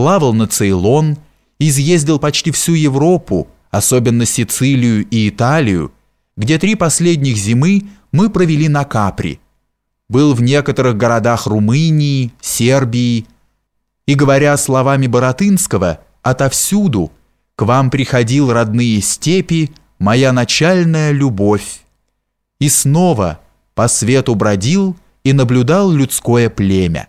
плавал на Цейлон, изъездил почти всю Европу, особенно Сицилию и Италию, где три последних зимы мы провели на Капри. Был в некоторых городах Румынии, Сербии. И говоря словами Боротынского, отовсюду к вам приходил родные степи, моя начальная любовь. И снова по свету бродил и наблюдал людское племя.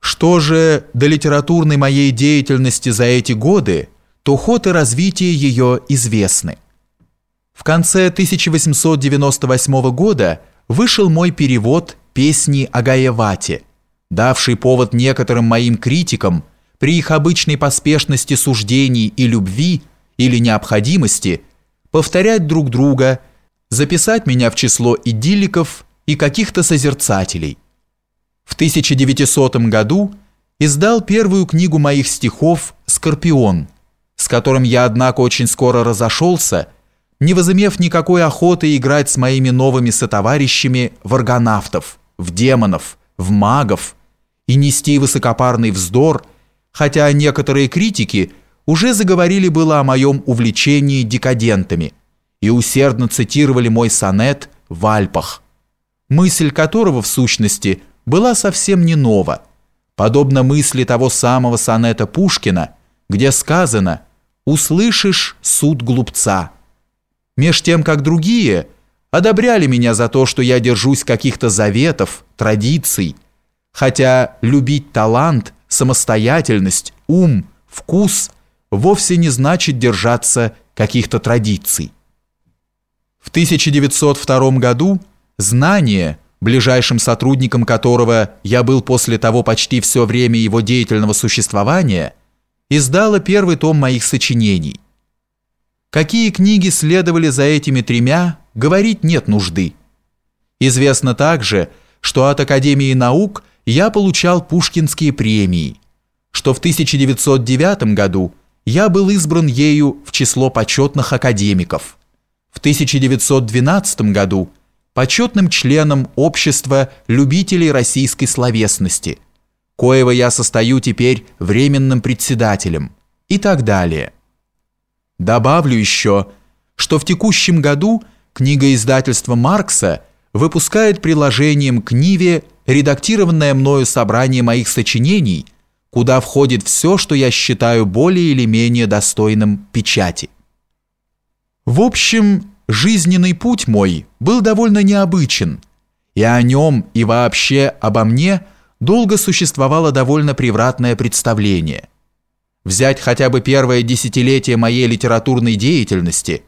Что же до литературной моей деятельности за эти годы, то ход и развитие ее известны. В конце 1898 года вышел мой перевод песни о Гаевате, давший повод некоторым моим критикам при их обычной поспешности суждений и любви или необходимости повторять друг друга, записать меня в число идилликов и каких-то созерцателей. В 1900 году издал первую книгу моих стихов «Скорпион», с которым я, однако, очень скоро разошелся – не возымев никакой охоты играть с моими новыми сотоварищами в аргонавтов, в демонов, в магов и нести высокопарный вздор, хотя некоторые критики уже заговорили было о моем увлечении декадентами и усердно цитировали мой сонет в Альпах, мысль которого в сущности была совсем не нова, подобно мысли того самого сонета Пушкина, где сказано «Услышишь суд глупца» меж тем как другие одобряли меня за то, что я держусь каких-то заветов, традиций, хотя любить талант, самостоятельность, ум, вкус вовсе не значит держаться каких-то традиций. В 1902 году знание, ближайшим сотрудником которого я был после того почти все время его деятельного существования, издало первый том моих сочинений – Какие книги следовали за этими тремя, говорить нет нужды. Известно также, что от Академии наук я получал пушкинские премии, что в 1909 году я был избран ею в число почетных академиков, в 1912 году почетным членом Общества любителей российской словесности, коего я состою теперь временным председателем и так далее. Добавлю еще, что в текущем году книга издательства Маркса выпускает приложением к Ниве редактированное мною собрание моих сочинений, куда входит все, что я считаю более или менее достойным печати. В общем, жизненный путь мой был довольно необычен, и о нем и вообще обо мне долго существовало довольно превратное представление – Взять хотя бы первое десятилетие моей литературной деятельности,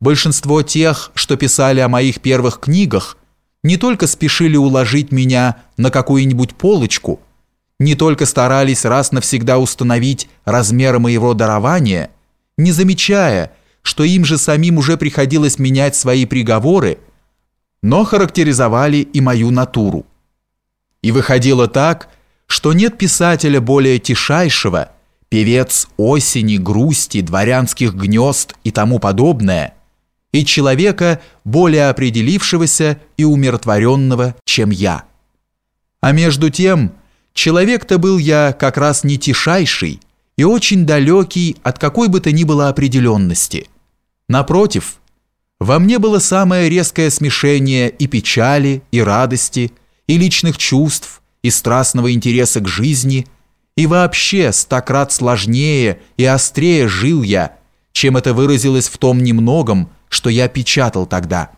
большинство тех, что писали о моих первых книгах, не только спешили уложить меня на какую-нибудь полочку, не только старались раз навсегда установить размеры моего дарования, не замечая, что им же самим уже приходилось менять свои приговоры, но характеризовали и мою натуру. И выходило так, что нет писателя более тишайшего – певец осени, грусти, дворянских гнезд и тому подобное, и человека, более определившегося и умиротворенного, чем я. А между тем, человек-то был я как раз не тишайший и очень далекий от какой бы то ни было определенности. Напротив, во мне было самое резкое смешение и печали, и радости, и личных чувств, и страстного интереса к жизни – и вообще стократ сложнее и острее жил я, чем это выразилось в том немногом, что я печатал тогда.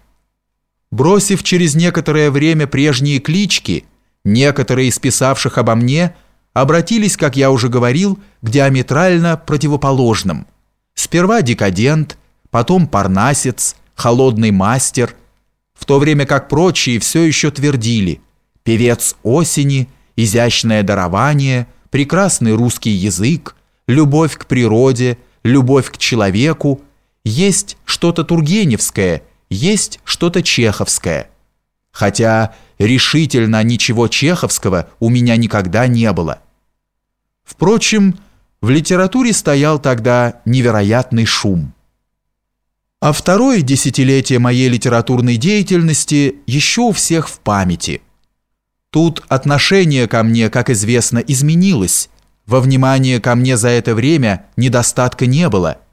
Бросив через некоторое время прежние клички, некоторые из писавших обо мне обратились, как я уже говорил, к диаметрально противоположным. Сперва декадент, потом парнасец, холодный мастер, в то время как прочие все еще твердили «певец осени», «изящное дарование», прекрасный русский язык, любовь к природе, любовь к человеку, есть что-то тургеневское, есть что-то чеховское. Хотя решительно ничего чеховского у меня никогда не было. Впрочем, в литературе стоял тогда невероятный шум. А второе десятилетие моей литературной деятельности еще у всех в памяти – Тут отношение ко мне, как известно, изменилось. Во внимание ко мне за это время недостатка не было –